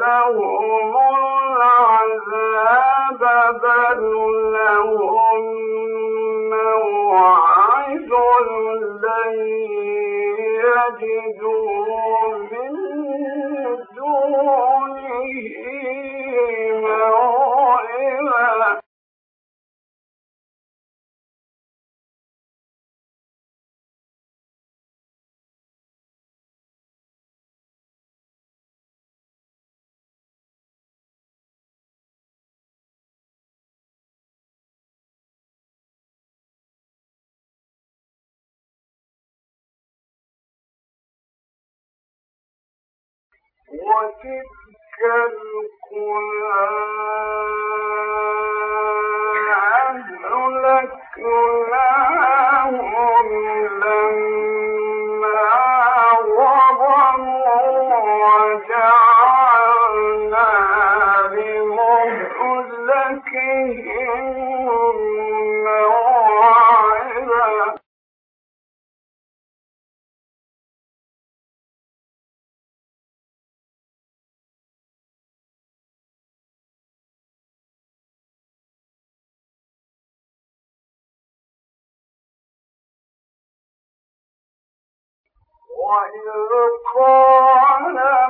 لهم لك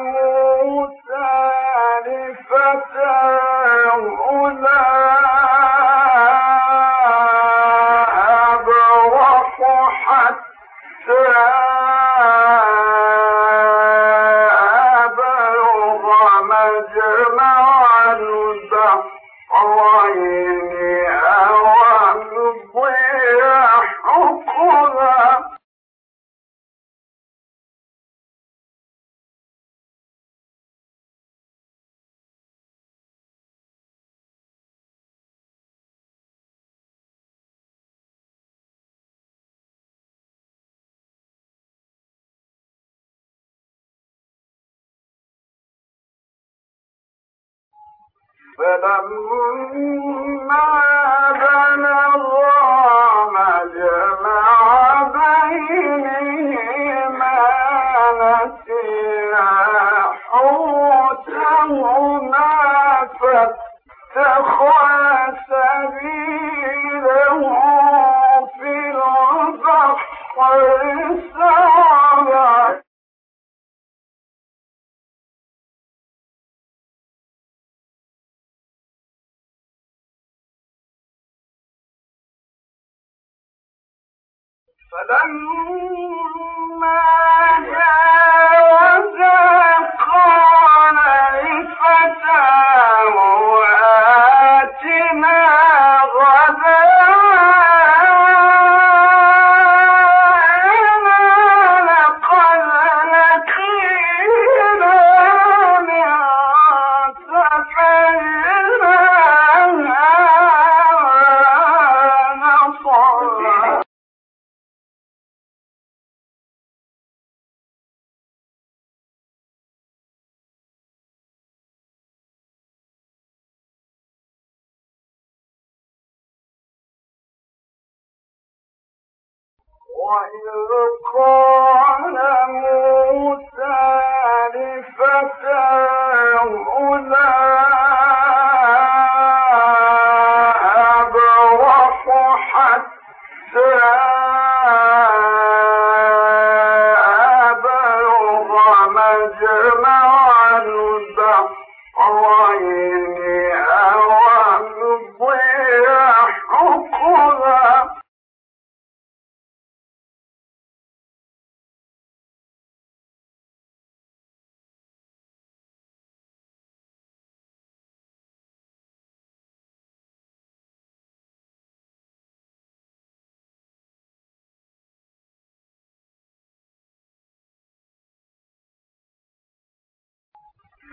موسى لفتاه لا فلما بلغ موسى هدى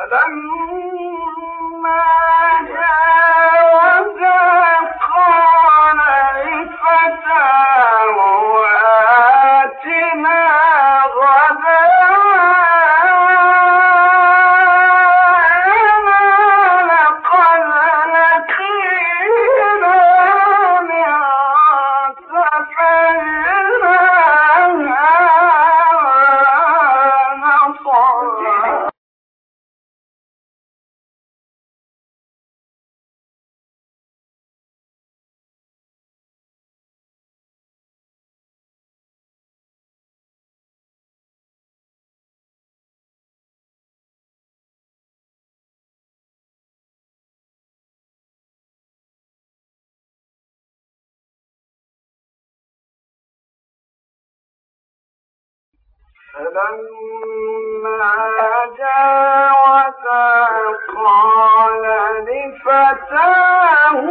فلما جاوزا قال لفتاه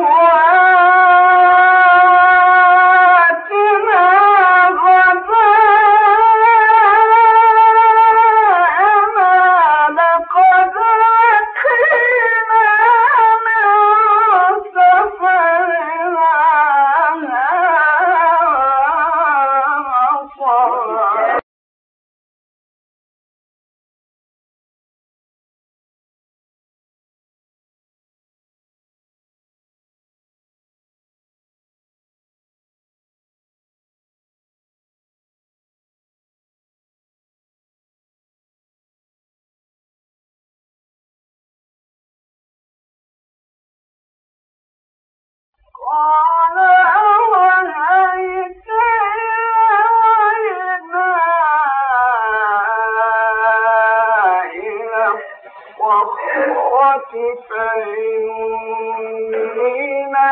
قال ذلك ما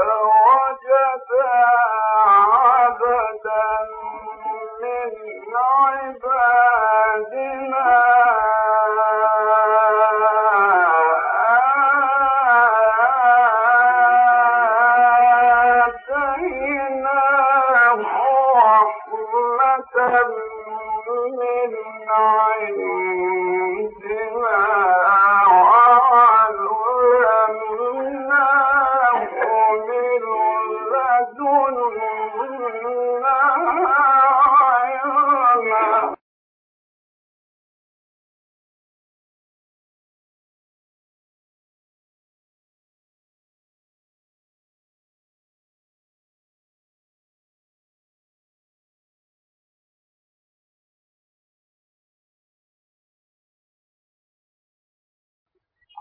我觉得。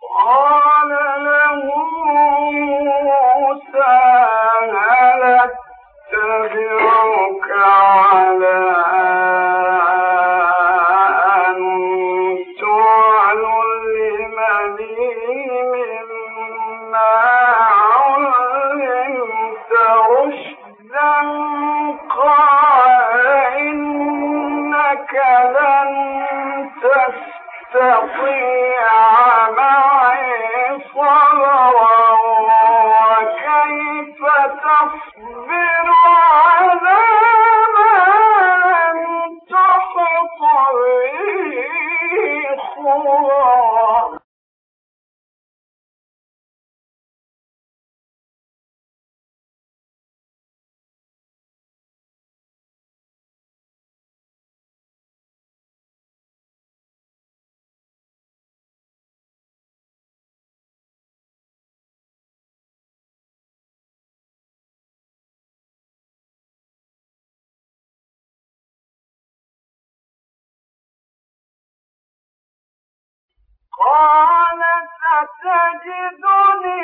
موسى قال ستجدني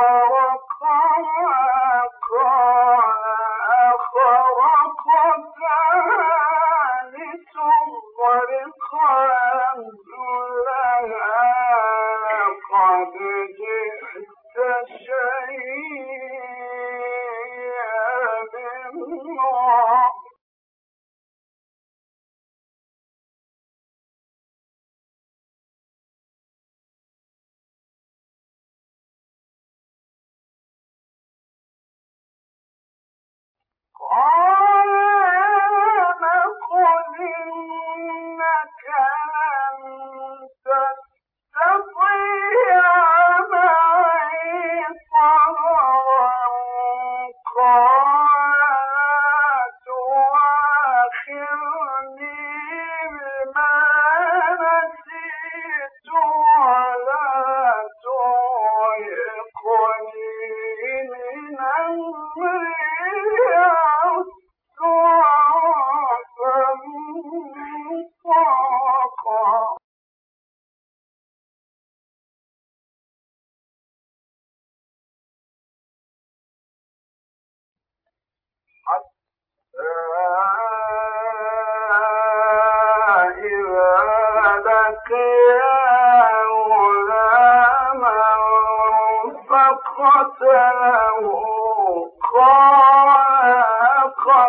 Oh. Thank you.